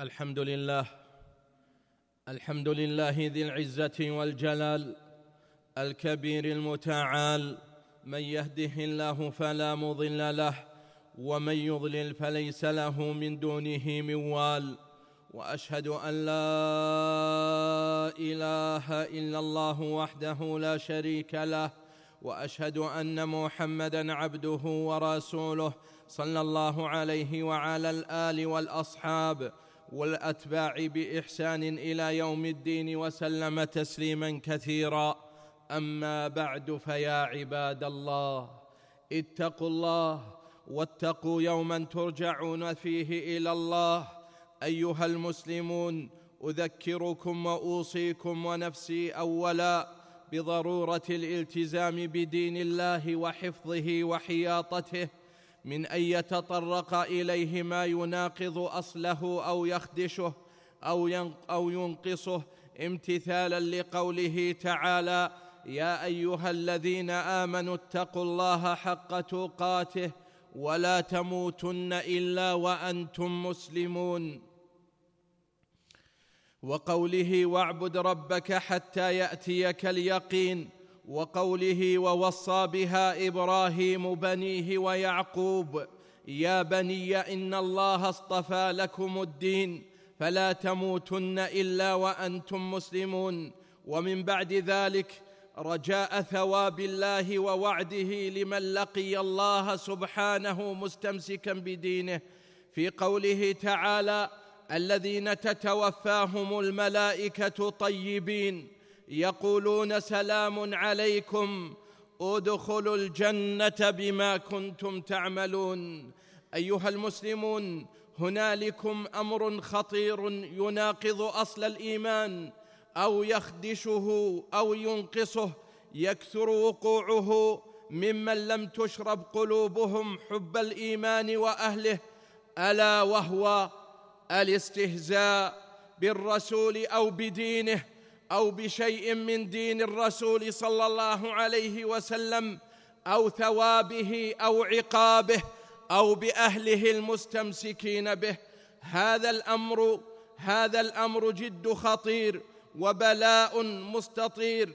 الحمد لله. الحمد لله ذي العزة والجلال الكبير المتعال. من يهده الله فلا مضل له ومن يضلل فليس له من دونه من وال. وأشهد أن لا إله إلا الله وحده لا شريك له. وأشهد أن محمدا عبده ورسوله صلى الله عليه وعلى الآل والأصحاب والأتباع بإحسان إلى يوم الدين وسلم تسليما كثيرا. أما بعد فيا عباد الله اتقوا الله واتقوا يوما ترجعون فيه إلى الله. أيها المسلمون أذكركم وأوصيكم ونفسي أولا بضرورة الالتزام بدين الله وحفظه وحياطته. من أن يتطرق إليه ما يناقض أصله أو يخدشه أو أو ينقصه امتثالا لقوله تعالى يا أيها الذين آمنوا اتقوا الله حق تقاته ولا تموتن إلا وأنتم مسلمون. وقوله واعبد ربك حتى يأتيك اليقين. وقوله ووصى بها إبراهيم بنيه ويعقوب يا بني إن الله اصطفى لكم الدين فلا تموتن إلا وأنتم مسلمون. ومن بعد ذلك رجاء ثواب الله ووعده لمن لقي الله سبحانه مستمسكا بدينه. في قوله تعالى الذين تتوفاهم الملائكة طيبين. يقولون سلام عليكم ادخلوا الجنة بما كنتم تعملون. أيها المسلمون هنالكم أمر خطير يناقض أصل الإيمان أو يخدشه أو ينقصه يكثر وقوعه ممن لم تشرب قلوبهم حب الإيمان وأهله ألا وهو الاستهزاء بالرسول أو بدينه أو بشيء من دين الرسول صلى الله عليه وسلم أو ثوابه أو عقابه أو بأهله المستمسكين به. هذا الأمر هذا الأمر جد خطير وبلاء مستطير.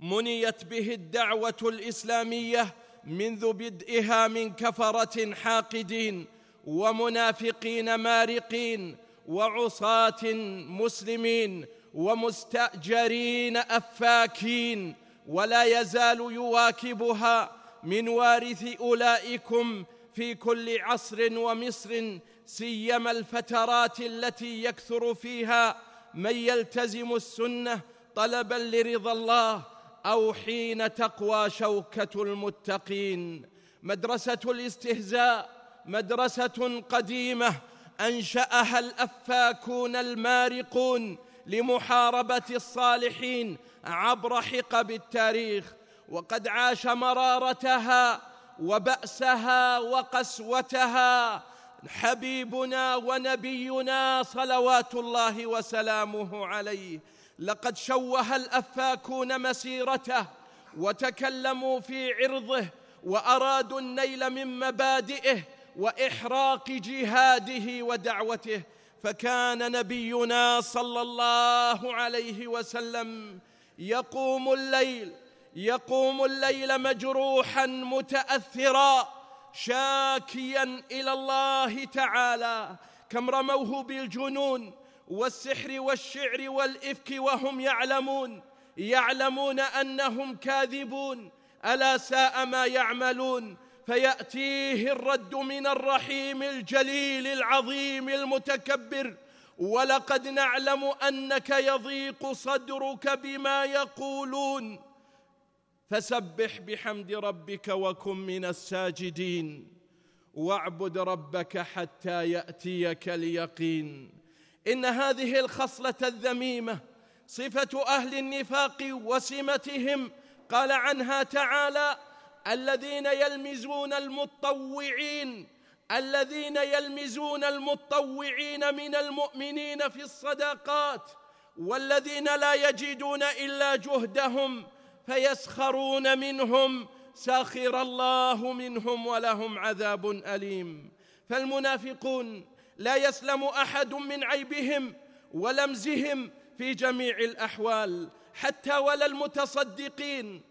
منيت به الدعوة الإسلامية منذ بدئها من كفرة حاقدين ومنافقين مارقين وعصاة مسلمين ومستأجرين أفاكين ولا يزال يواكبها من وارث أولئكم في كل عصر ومصر سيما الفترات التي يكثر فيها من يلتزم السنة طلبا لرضا الله أو حين تقوى شوكة المتقين. مدرسة الاستهزاء مدرسة قديمة أنشأها الأفاكون المارقون لمحاربة الصالحين عبر حقب التاريخ وقد عاش مرارتها وبأسها وقسوتها حبيبنا ونبينا صلوات الله وسلامه عليه. لقد شوه الأفاكون مسيرته وتكلموا في عرضه وأرادوا النيل من مبادئه وإحراق جهاده ودعوته. فكان نبينا صلى الله عليه وسلم يقوم الليل يقوم الليل مجروحا متاثرا شاكيا إلى الله تعالى كم رموه بالجنون والسحر والشعر والإفك وهم يعلمون يعلمون أنهم كاذبون ألا ساء ما يعملون. فيأتيه الرد من الرحيم الجليل العظيم المتكبر ولقد نعلم أنك يضيق صدرك بما يقولون. فسبح بحمد ربك وكن من الساجدين واعبد ربك حتى يأتيك اليقين. إن هذه الخصلة الذميمة صفة أهل النفاق وسمتهم قال عنها تعالى الذين يلمزون المطوعين الذين يلمزون المطوعين من المؤمنين في الصداقات والذين لا يجدون إلا جهدهم فيسخرون منهم ساخر الله منهم ولهم عذاب أليم. فالمنافقون لا يسلم أحد من عيبهم ولمزهم في جميع الأحوال حتى ولا المتصدقين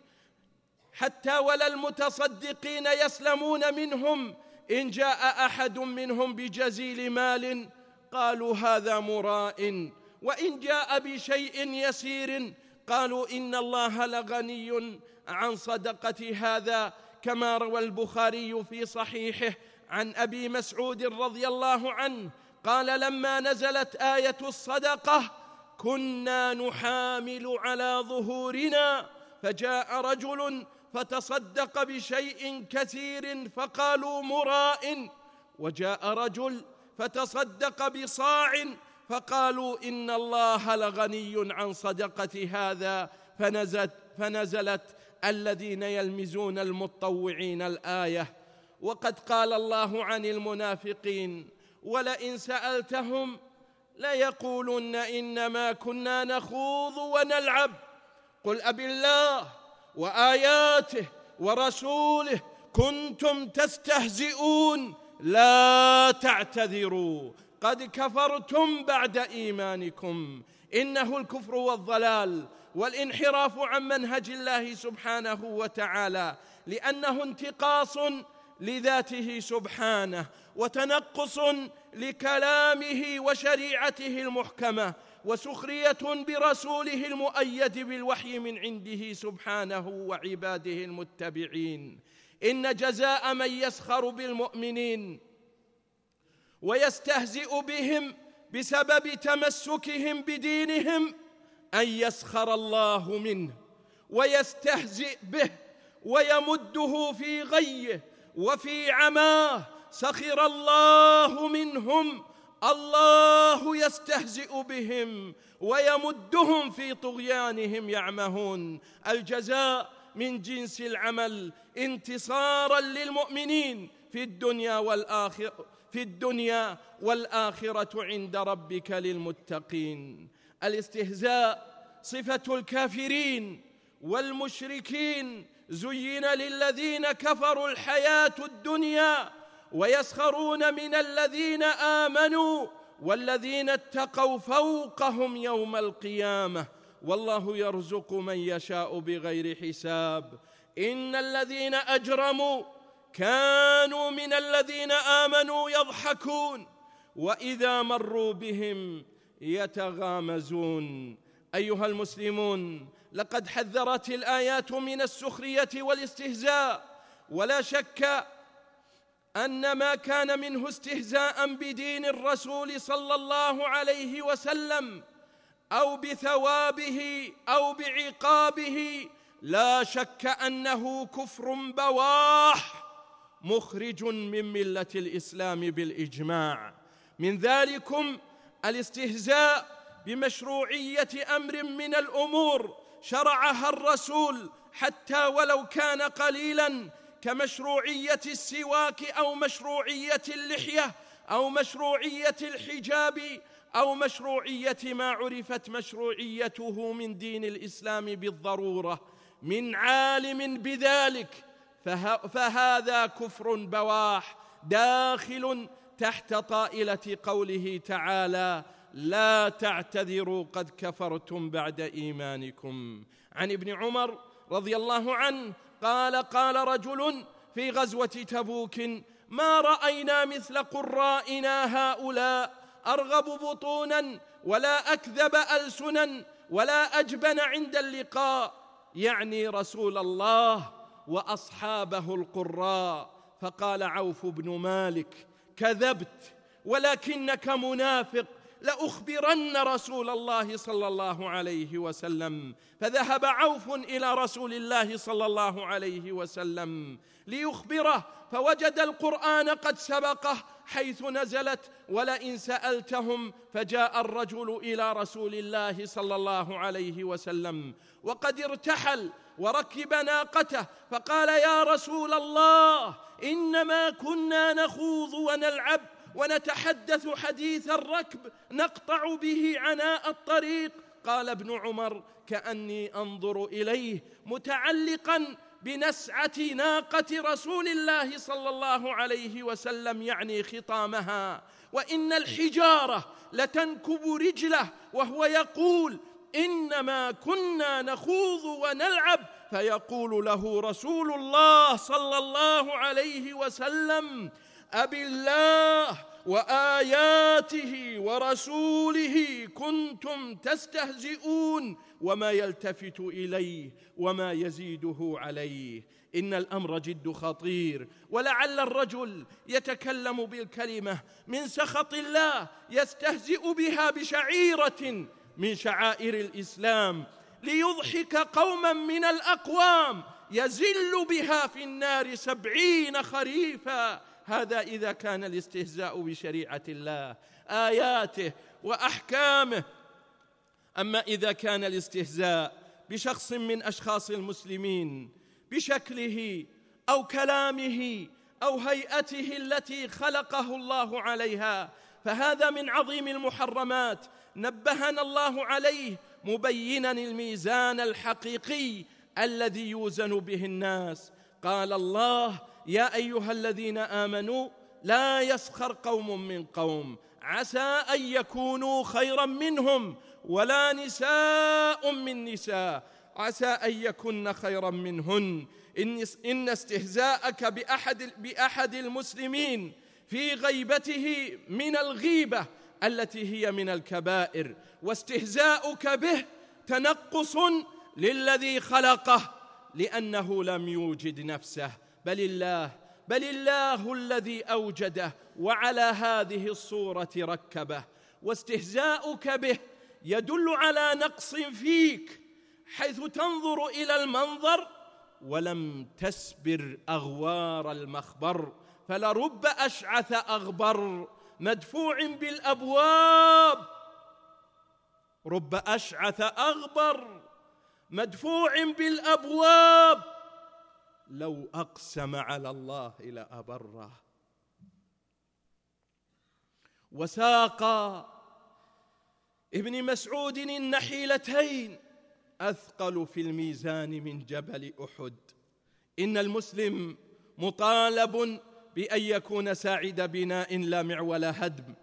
حتى ولا المتصدقين يسلمون منهم. إن جاء أحد منهم بجزيل مال قالوا هذا مراء وإن جاء بشيء يسير قالوا إن الله لغني عن صدقة هذا كما روى البخاري في صحيحه عن أبي مسعود رضي الله عنه قال لما نزلت آية الصدقة كنا نحامل على ظهورنا فجاء رجل فتصدق بشيء كثير فقالوا مراء. وجاء رجل فتصدق بصاع فقالوا إن الله لغني عن صدقة هذا. فنزلت فنزلت الذين يلمزون المطوعين الآية. وقد قال الله عن المنافقين ولئن سألتهم ليقولن إنما كنا نخوض ونلعب. قل أبي الله وآياته ورسوله كنتم تستهزئون لا تعتذروا. قد كفرتم بعد إيمانكم. إنه الكفر والضلال والانحراف عن منهج الله سبحانه وتعالى لأنه انتقاص لذاته سبحانه وتنقص لكلامه وشريعته المحكمة وسخرية برسوله المؤيد بالوحي من عنده سبحانه وعباده المتبعين. إن جزاء من يسخر بالمؤمنين ويستهزئ بهم بسبب تمسكهم بدينهم أن يسخر الله منه ويستهزئ به ويمده في غيه وفي عماه سخر الله منهم الله يستهزئ بهم ويمدهم في طغيانهم يعمهون. الجزاء من جنس العمل انتصارا للمؤمنين في الدنيا والآخرة في الدنيا والآخرة عند ربك للمتقين. الاستهزاء صفة الكافرين والمشركين. زين للذين كفروا الحياة الدنيا ويسخرون من الذين آمنوا والذين اتقوا فوقهم يوم القيامة. والله يرزق من يشاء بغير حساب. إن الذين أجرموا كانوا من الذين آمنوا يضحكون وإذا مروا بهم يتغامزون. أيها المسلمون لقد حذرت الآيات من السخرية والاستهزاء ولا شك أن ما كان منه استهزاء بدين الرسول صلى الله عليه وسلم أو بثوابه أو بعقابه لا شك أنه كفر بواح مخرج من ملة الإسلام بالإجماع. من ذلكم الاستهزاء بمشروعية أمر من الأمور شرعها الرسول حتى ولو كان قليلا كمشروعية السواك أو مشروعية اللحية أو مشروعية الحجاب أو مشروعية ما عرفت مشروعيته من دين الإسلام بالضرورة. من عالم بذلك فه فهذا كفر بواح داخل تحت طائلة قوله تعالى لا تعتذروا قد كفرتم بعد إيمانكم عن ابن عمر رضي الله عنه قال قال رجل في غزوة تبوك ما رأينا مثل قرائنا هؤلاء؟ أرغب بطونا ولا أكذب ألسنا ولا أجبن عند اللقاء. يعني رسول الله وأصحابه القراء. فقال عوف بن مالك كذبت ولكنك منافق. لأخبرن رسول الله صلى الله عليه وسلم. فذهب عوف إلى رسول الله صلى الله عليه وسلم ليخبره فوجد القرآن قد سبقه حيث نزلت ولئن سألتهم فجاء الرجل إلى رسول الله صلى الله عليه وسلم وقد ارتحل وركب ناقته فقال يا رسول الله إنما كنا نخوض ونلعب ونتحدث حديث الركب نقطع به عناء الطريق. قال ابن عمر كأني أنظر إليه متعلقا بنسعة ناقة رسول الله صلى الله عليه وسلم يعني خطامها. وإن الحجارة لتنكب رجله وهو يقول إنما كنا نخوض ونلعب. فيقول له رسول الله صلى الله عليه وسلم أب الله وآياته ورسوله كنتم تستهزئون وما يلتفت إليه وما يزيده عليه إن الأمر جد خطير ولعل الرجل يتكلم بالكلمة من سخط الله يستهزئ بها بشعيرة من شعائر الإسلام ليضحك قوما من الأقوام يزل بها في النار سبعين خريفا هذا إذا كان الاستهزاء بشريعة الله آياته وأحكامه. أما إذا كان الاستهزاء بشخص من أشخاص المسلمين بشكله أو كلامه أو هيئته التي خلقه الله عليها فهذا من عظيم المحرمات. نبهنا الله عليه مبينا الميزان الحقيقي الذي يوزن به الناس. قال الله يا أيها الذين آمنوا لا يسخر قوم من قوم. عسى أن يكونوا خيرا منهم ولا نساء من نساء. عسى أن يكن خيرا منهن. إن إن استهزاءك بأحد بأحد المسلمين في غيبته من الغيبة التي هي من الكبائر. واستهزاؤك به تنقص للذي خلقه لأنه لم يوجد نفسه. بل الله بل الله الذي أوجده وعلى هذه الصورة ركبه واستهزاؤك به يدل على نقص فيك حيث تنظر إلى المنظر ولم تسبر أغوار المخبر فلرب أشعث أغبر مدفوع بالأبواب. رب أشعث أغبر مدفوع بالأبواب. لو أقسم على الله لابره وساق ابن مسعود النحيلتين أثقل في الميزان من جبل أحد. إن المسلم مطالب بأن يكون ساعد بناء لا معول هدم.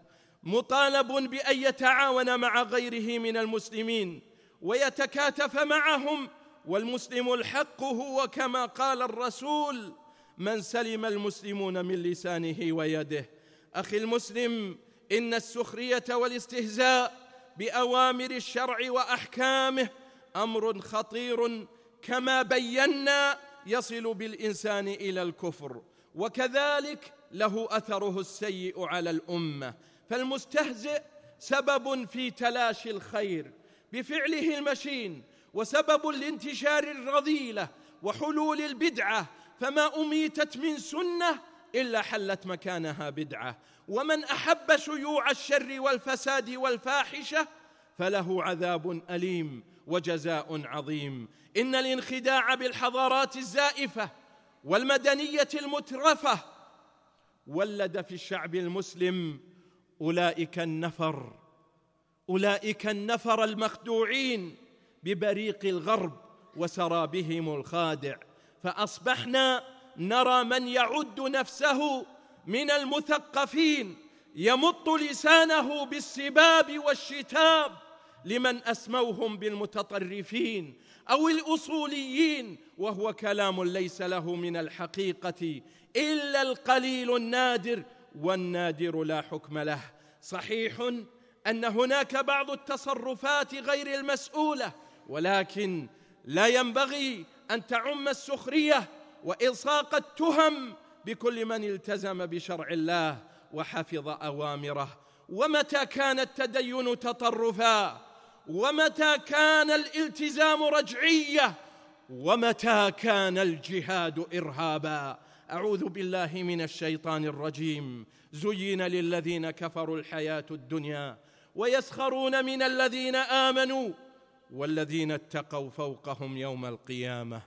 مطالب بأن يتعاون مع غيره من المسلمين ويتكاتف معهم والمسلم الحق هو كما قال الرسول من سلم المسلمون من لسانه ويده. أخي المسلم إن السخرية والاستهزاء بأوامر الشرع وأحكامه أمر خطير كما بينا يصل بالإنسان إلى الكفر وكذلك له أثره السيء على الأمة. فالمستهزئ سبب في تلاشي الخير بفعله المشين وسبب لانتشار الرذيلة وحلول البدعة فما أميتت من سنة إلا حلت مكانها بدعة. ومن أحب شيوع الشر والفساد والفاحشة فله عذاب أليم وجزاء عظيم. إن الانخداع بالحضارات الزائفة والمدنية المترفة ولد في الشعب المسلم أولئك النفر أولئك النفر المخدوعين. ببريق الغرب وسرابهم الخادع فأصبحنا نرى من يعد نفسه من المثقفين يمط لسانه بالسباب والشتاب لمن أسموهم بالمتطرفين أو الأصوليين وهو كلام ليس له من الحقيقة إلا القليل النادر والنادر لا حكم له. صحيح أن هناك بعض التصرفات غير المسؤولة ولكن لا ينبغي أن تعم السخرية وإلصاق التهم بكل من التزم بشرع الله وحفظ أوامره. ومتى كان التدين تطرفا؟ ومتى كان الالتزام رجعية؟ ومتى كان الجهاد إرهابا؟ أعوذ بالله من الشيطان الرجيم. زين للذين كفروا الحياة الدنيا ويسخرون من الذين آمنوا والذين اتقوا فوقهم يوم القيامة.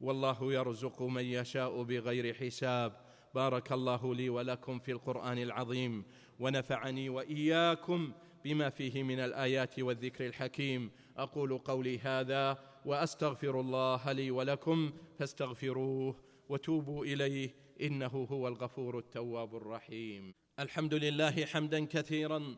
والله يرزق من يشاء بغير حساب. بارك الله لي ولكم في القرآن العظيم ونفعني وإياكم بما فيه من الآيات والذكر الحكيم. أقول قولي هذا وأستغفر الله لي ولكم فاستغفروه وتوبوا إليه إنه هو الغفور التواب الرحيم. الحمد لله حمدا كثيرا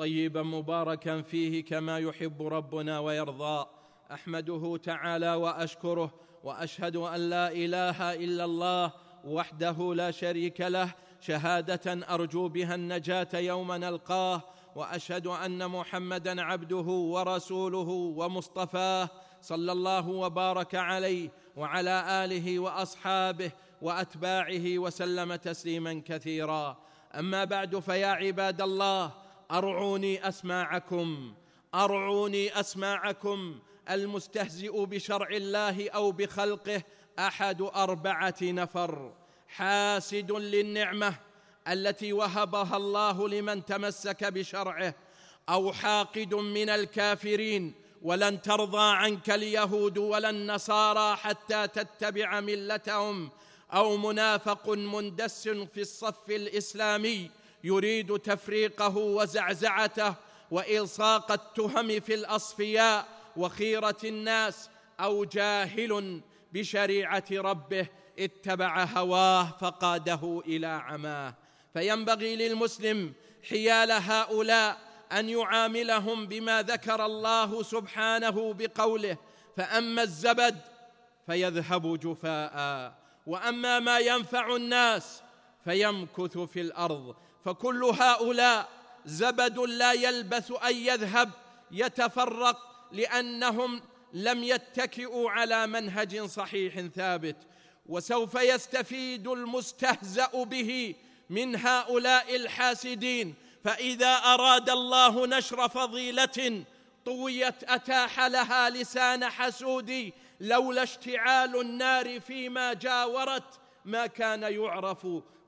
طيبا مباركا فيه كما يحب ربنا ويرضى. أحمده تعالى وأشكره وأشهد أن لا إله إلا الله وحده لا شريك له. شهادة أرجو بها النجاة يوم نلقاه وأشهد أن محمدا عبده ورسوله ومصطفاه صلى الله وبارك عليه وعلى آله وأصحابه وأتباعه وسلم تسليما كثيرا. أما بعد فيا عباد الله أرعوني أسماعكم أرعوني أسماعكم. المستهزئ بشرع الله أو بخلقه أحد أربعة نفر. حاسد للنعمة التي وهبها الله لمن تمسك بشرعه أو حاقد من الكافرين. ولن ترضى عنك اليهود ولا النصارى حتى تتبع ملتهم أو منافق مندس في الصف الإسلامي. يريد تفريقه وزعزعته وإلصاق التهم في الأصفياء وخيرة الناس أو جاهل بشريعة ربه اتبع هواه فقاده إلى عماه. فينبغي للمسلم حيال هؤلاء أن يعاملهم بما ذكر الله سبحانه بقوله فأما الزبد فيذهب جفاء وأما ما ينفع الناس فيمكث في الأرض. فكل هؤلاء زبد لا يلبث أن يذهب يتفرق لأنهم لم يتكئوا على منهج صحيح ثابت. وسوف يستفيد المستهزأ به من هؤلاء الحاسدين. فإذا أراد الله نشر فضيلة طويت أتاح لها لسان حسود لولا اشتعال النار فيما جاورت ما كان يعرف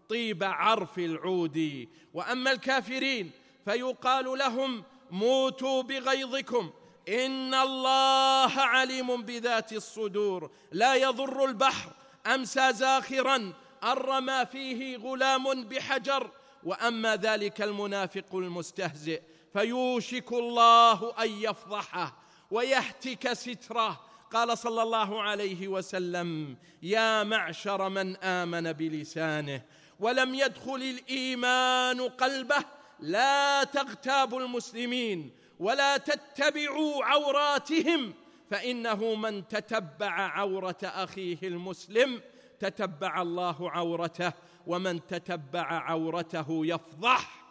طيب عرف العود. وأما الكافرين فيقال لهم موتوا بغيظكم. إن الله عليم بذات الصدور. لا يضر البحر امسى زاخرا. ارمى فيه غلام بحجر. وأما ذلك المنافق المستهزئ. فيوشك الله أن يفضحه ويهتك ستره. قال صلى الله عليه وسلم يا معشر من آمن بلسانه. ولم يدخل الإيمان قلبه لا تغتابوا المسلمين ولا تتبعوا عوراتهم فإنه من تتبع عورة أخيه المسلم تتبع الله عورته ومن تتبع عورته يفضح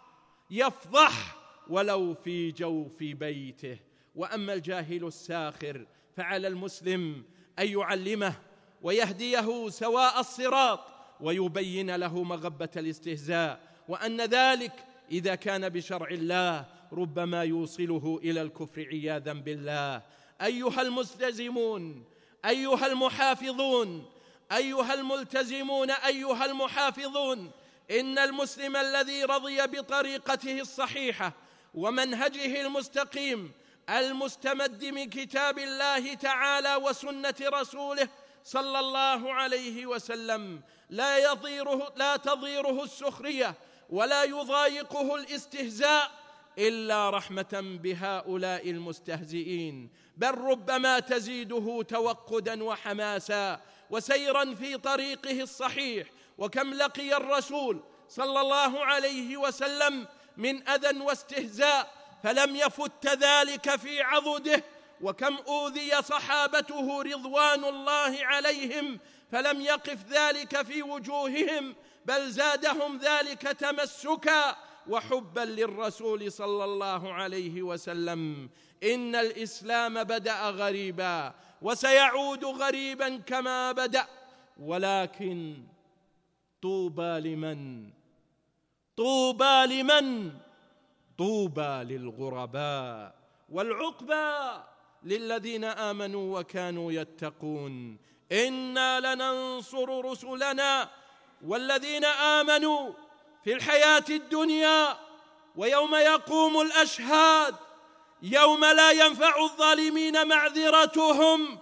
يفضح ولو في جوف بيته. وأما الجاهل الساخر فعلى المسلم أن يعلمه ويهديه سواء الصراط ويبين له مغبة الاستهزاء وأن ذلك إذا كان بشرع الله ربما يوصله إلى الكفر عياذا بالله. أيها الملتزمون أيها المحافظون أيها الملتزمون أيها المحافظون إن المسلم الذي رضي بطريقته الصحيحة ومنهجه المستقيم المستمد من كتاب الله تعالى وسنة رسوله صلى الله عليه وسلم. لا يضيره لا تضيره السخرية ولا يضايقه الاستهزاء إلا رحمة بهؤلاء المستهزئين. بل ربما تزيده توقدا وحماسا وسيرا في طريقه الصحيح. وكم لقي الرسول صلى الله عليه وسلم من أذى واستهزاء فلم يفت ذلك في عضده وكم أوذي صحابته رضوان الله عليهم فلم يقف ذلك في وجوههم بل زادهم ذلك تمسكا وحبا للرسول صلى الله عليه وسلم. إن الإسلام بدأ غريبا وسيعود غريبا كما بدأ ولكن طوبى لمن؟ طوبى لمن؟ طوبى للغرباء والعقبى. للذين آمنوا وكانوا يتقون. إنا لننصر رسلنا والذين آمنوا في الحياة الدنيا ويوم يقوم الأشهاد. يوم لا ينفع الظالمين معذرتهم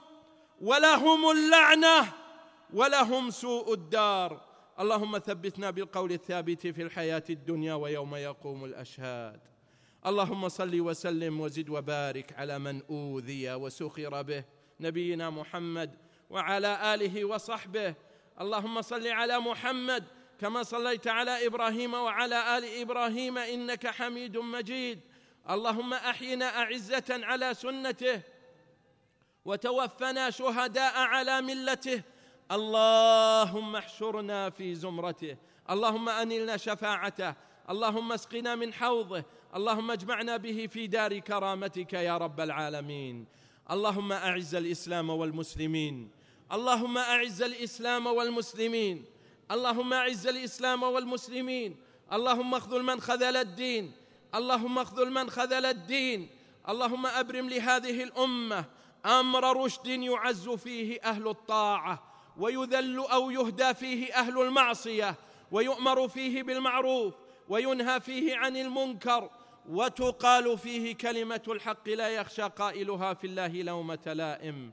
ولهم اللعنة ولهم سوء الدار. اللهم ثبتنا بالقول الثابت في الحياة الدنيا ويوم يقوم الأشهاد. اللهم صل وسلم وزد وبارك على من أوذي وسخر به نبينا محمد وعلى آله وصحبه. اللهم صل على محمد كما صليت على إبراهيم وعلى آل إبراهيم إنك حميد مجيد. اللهم أحينا أعزة على سنته وتوفنا شهداء على ملته. اللهم احشرنا في زمرته. اللهم انلنا شفاعته. اللهم اسقنا من حوضه اللهم اجمعنا به في دار كرامتك يا رب العالمين. اللهم أعز الإسلام والمسلمين. اللهم أعز الإسلام والمسلمين. اللهم أعز الإسلام والمسلمين. اللهم اخذل من خذل الدين. اللهم اخذل من خذل الدين. اللهم أبرم لهذه الأمة أمر رشد يعز فيه أهل الطاعة ويذل أو يهدى فيه أهل المعصية ويؤمر فيه بالمعروف وينهى فيه عن المنكر وتقال فيه كلمة الحق لا يخشى قائلها في الله لومة لائم.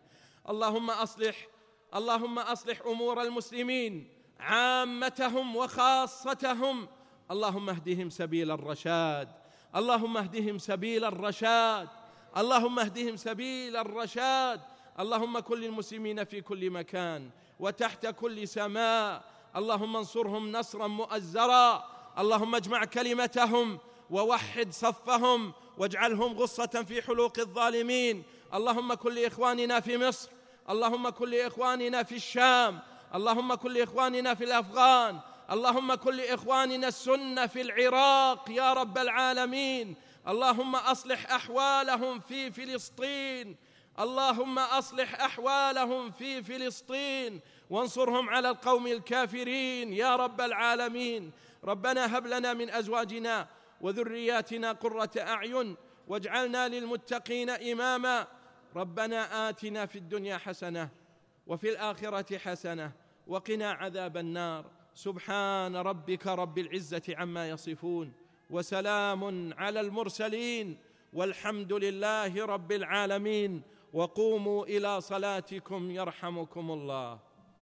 اللهم أصلح اللهم أصلح أمور المسلمين عامتهم وخاصتهم. اللهم اهدهم سبيل الرشاد اللهم اهدهم سبيل الرشاد اللهم اهدهم سبيل الرشاد. اللهم كل المسلمين في كل مكان وتحت كل سماء. اللهم انصرهم نصرا مؤزرا. اللهم اجمع كلمتهم ووحد صفهم واجعلهم غصة في حلوق الظالمين. اللهم كن لإخواننا في مصر. اللهم كن لإخواننا في الشام. اللهم كن لإخواننا في الأفغان. اللهم كن لإخواننا السنة في العراق يا رب العالمين. اللهم أصلح أحوالهم في فلسطين. اللهم أصلح أحوالهم في فلسطين. وانصرهم على القوم الكافرين يا رب العالمين. ربنا هب لنا من أزواجنا وذرياتنا قرة أعين واجعلنا للمتقين إماما. ربنا آتنا في الدنيا حسنة وفي الآخرة حسنة وقنا عذاب النار. سبحان ربك رب العزة عما يصفون وسلام على المرسلين والحمد لله رب العالمين. وقوموا إلى صلاتكم يرحمكم الله.